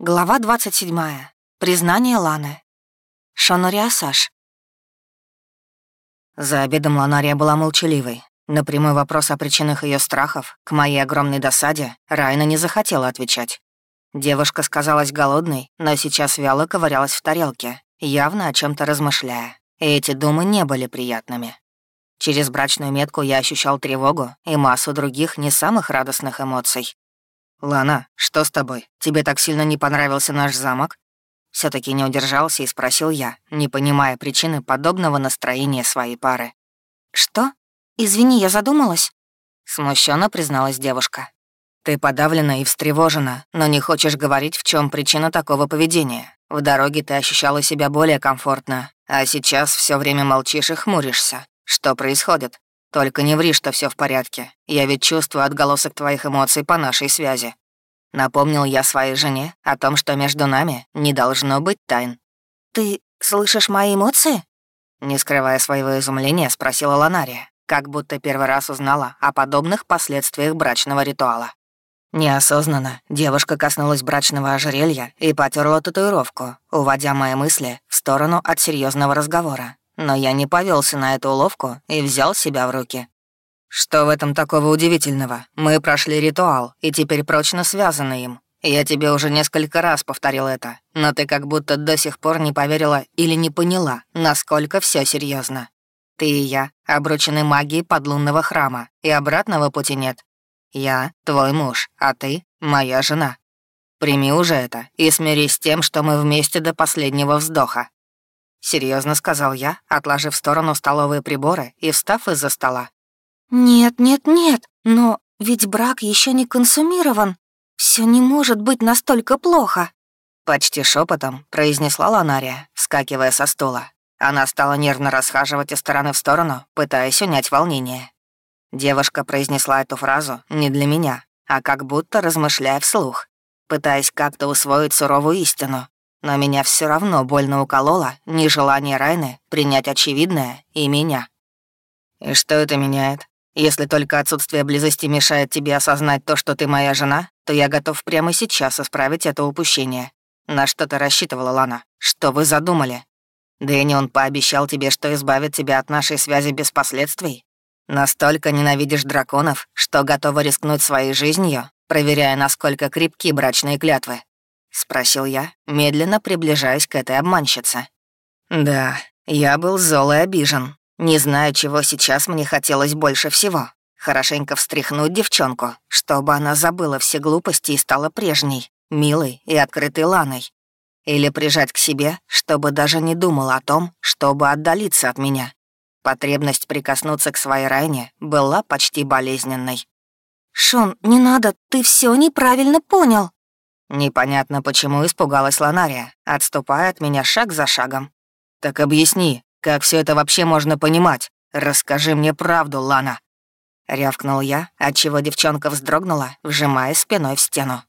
Глава 27. Признание Ланы. Шонориасаш. За обедом Ланария была молчаливой. На прямой вопрос о причинах ее страхов, к моей огромной досаде, Райна не захотела отвечать. Девушка сказалась голодной, но сейчас вяло ковырялась в тарелке, явно о чем то размышляя. И эти думы не были приятными. Через брачную метку я ощущал тревогу и массу других не самых радостных эмоций. «Лана, что с тобой? Тебе так сильно не понравился наш замок?» все таки не удержался и спросил я, не понимая причины подобного настроения своей пары. «Что? Извини, я задумалась?» Смущенно призналась девушка. «Ты подавлена и встревожена, но не хочешь говорить, в чем причина такого поведения. В дороге ты ощущала себя более комфортно, а сейчас все время молчишь и хмуришься. Что происходит? Только не ври, что все в порядке. Я ведь чувствую отголосок твоих эмоций по нашей связи. Напомнил я своей жене о том, что между нами не должно быть тайн. «Ты слышишь мои эмоции?» Не скрывая своего изумления, спросила Ланария, как будто первый раз узнала о подобных последствиях брачного ритуала. Неосознанно девушка коснулась брачного ожерелья и потерла татуировку, уводя мои мысли в сторону от серьезного разговора. Но я не повелся на эту уловку и взял себя в руки. «Что в этом такого удивительного? Мы прошли ритуал, и теперь прочно связаны им. Я тебе уже несколько раз повторил это, но ты как будто до сих пор не поверила или не поняла, насколько все серьезно. Ты и я обручены магией подлунного храма, и обратного пути нет. Я — твой муж, а ты — моя жена. Прими уже это и смирись с тем, что мы вместе до последнего вздоха. Серьезно сказал я, отложив в сторону столовые приборы и встав из-за стола. «Нет, нет, нет, но ведь брак еще не консумирован. Все не может быть настолько плохо». Почти шепотом произнесла Ланария, вскакивая со стула. Она стала нервно расхаживать из стороны в сторону, пытаясь унять волнение. Девушка произнесла эту фразу не для меня, а как будто размышляя вслух, пытаясь как-то усвоить суровую истину, но меня все равно больно укололо нежелание Райны принять очевидное и меня. И что это меняет? Если только отсутствие близости мешает тебе осознать то, что ты моя жена, то я готов прямо сейчас исправить это упущение. На что ты рассчитывала, Лана? Что вы задумали? Дэнни, он пообещал тебе, что избавит тебя от нашей связи без последствий? Настолько ненавидишь драконов, что готова рискнуть своей жизнью, проверяя, насколько крепки брачные клятвы. — спросил я, медленно приближаясь к этой обманщице. «Да, я был зол и обижен. Не знаю, чего сейчас мне хотелось больше всего. Хорошенько встряхнуть девчонку, чтобы она забыла все глупости и стала прежней, милой и открытой Ланой. Или прижать к себе, чтобы даже не думала о том, чтобы отдалиться от меня. Потребность прикоснуться к своей Райне была почти болезненной. «Шон, не надо, ты все неправильно понял», Непонятно, почему испугалась Ланария, отступая от меня шаг за шагом. «Так объясни, как все это вообще можно понимать? Расскажи мне правду, Лана!» Рявкнул я, отчего девчонка вздрогнула, вжимая спиной в стену.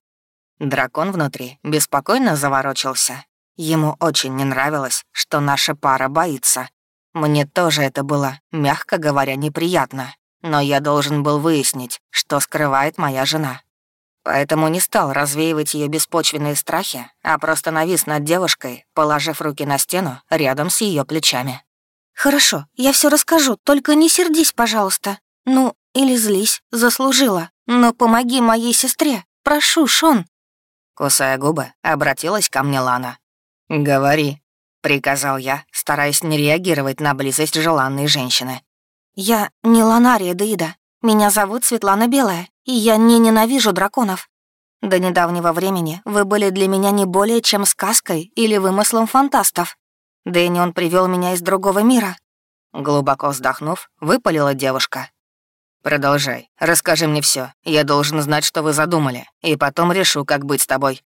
Дракон внутри беспокойно заворочился. Ему очень не нравилось, что наша пара боится. Мне тоже это было, мягко говоря, неприятно. Но я должен был выяснить, что скрывает моя жена. Поэтому не стал развеивать ее беспочвенные страхи, а просто навис над девушкой, положив руки на стену рядом с ее плечами. «Хорошо, я все расскажу, только не сердись, пожалуйста. Ну, или злись, заслужила. Но помоги моей сестре, прошу, Шон». Кусая губы, обратилась ко мне Лана. «Говори», — приказал я, стараясь не реагировать на близость желанной женщины. «Я не Ланария Деида. Меня зовут Светлана Белая, я не ненавижу драконов. До недавнего времени вы были для меня не более чем сказкой или вымыслом фантастов. Дэнни он привел меня из другого мира». Глубоко вздохнув, выпалила девушка. «Продолжай. Расскажи мне все. Я должен знать, что вы задумали, и потом решу, как быть с тобой».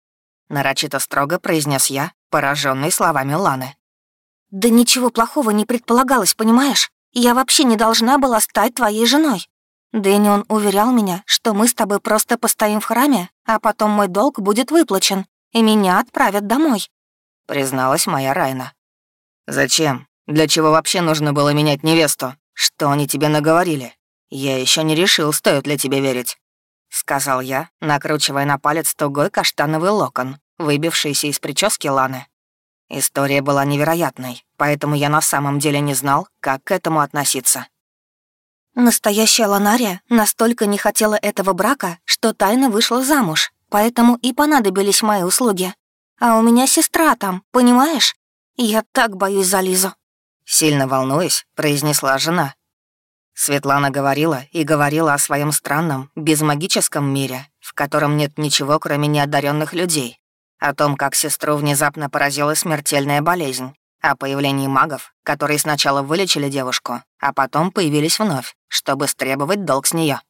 Нарочито строго произнес я, пораженный словами Ланы. «Да ничего плохого не предполагалось, понимаешь? Я вообще не должна была стать твоей женой. Дэнни он уверял меня, что мы с тобой просто постоим в храме, а потом мой долг будет выплачен, и меня отправят домой», — призналась моя Райна. «Зачем? Для чего вообще нужно было менять невесту? Что они тебе наговорили? Я еще не решил, стоит ли тебе верить», — сказал я, накручивая на палец тугой каштановый локон, выбившиеся из прически Ланы. История была невероятной, поэтому я на самом деле не знал, как к этому относиться. Настоящая Ланария настолько не хотела этого брака, что тайно вышла замуж, поэтому и понадобились мои услуги. А у меня сестра там, понимаешь? Я так боюсь за Лизу. Сильно волнуюсь, произнесла жена. Светлана говорила и говорила о своем странном, безмагическом мире, в котором нет ничего, кроме неодаренных людей. О том, как сестру внезапно поразила смертельная болезнь. О появлении магов, которые сначала вылечили девушку, а потом появились вновь, чтобы стребовать долг с нее.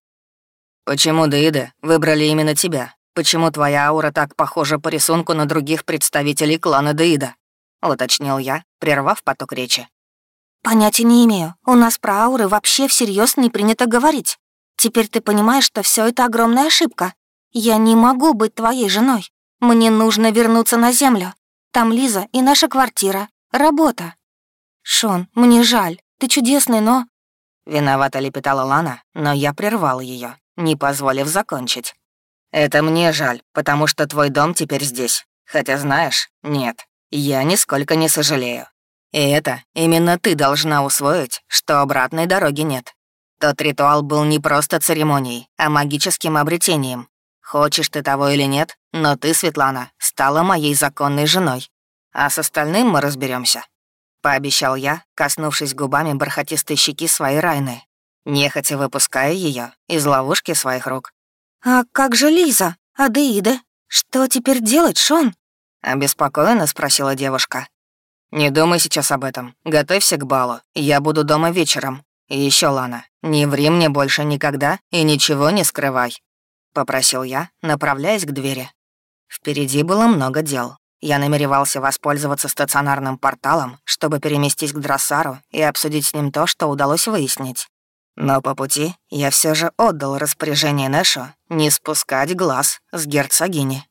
«Почему, Деида, выбрали именно тебя? Почему твоя аура так похожа по рисунку на других представителей клана Деида?» — уточнил я, прервав поток речи. «Понятия не имею. У нас про ауры вообще всерьез не принято говорить. Теперь ты понимаешь, что все это огромная ошибка. Я не могу быть твоей женой. Мне нужно вернуться на землю. Там Лиза и наша квартира. Работа. Шон, мне жаль. Ты чудесный, но...» Виновато лепетала Лана, но я прервал ее, не позволив закончить. «Это мне жаль, потому что твой дом теперь здесь. Хотя, знаешь, нет, я нисколько не сожалею. И это именно ты должна усвоить, что обратной дороги нет. Тот ритуал был не просто церемонией, а магическим обретением. Хочешь ты того или нет, но ты, Светлана, стала моей законной женой. А с остальным мы разберемся. Пообещал я, коснувшись губами бархатистой щеки своей Райны, нехотя выпуская ее из ловушки своих рук. «А как же Лиза? Адеида? Что теперь делать, Шон?» Обеспокоенно спросила девушка. «Не думай сейчас об этом. Готовься к балу. Я буду дома вечером. И еще, Лана, не ври мне больше никогда и ничего не скрывай», — попросил я, направляясь к двери. Впереди было много дел. Я намеревался воспользоваться стационарным порталом, чтобы переместись к Дроссару и обсудить с ним то, что удалось выяснить. Но по пути я все же отдал распоряжение Нэшу не спускать глаз с герцогини.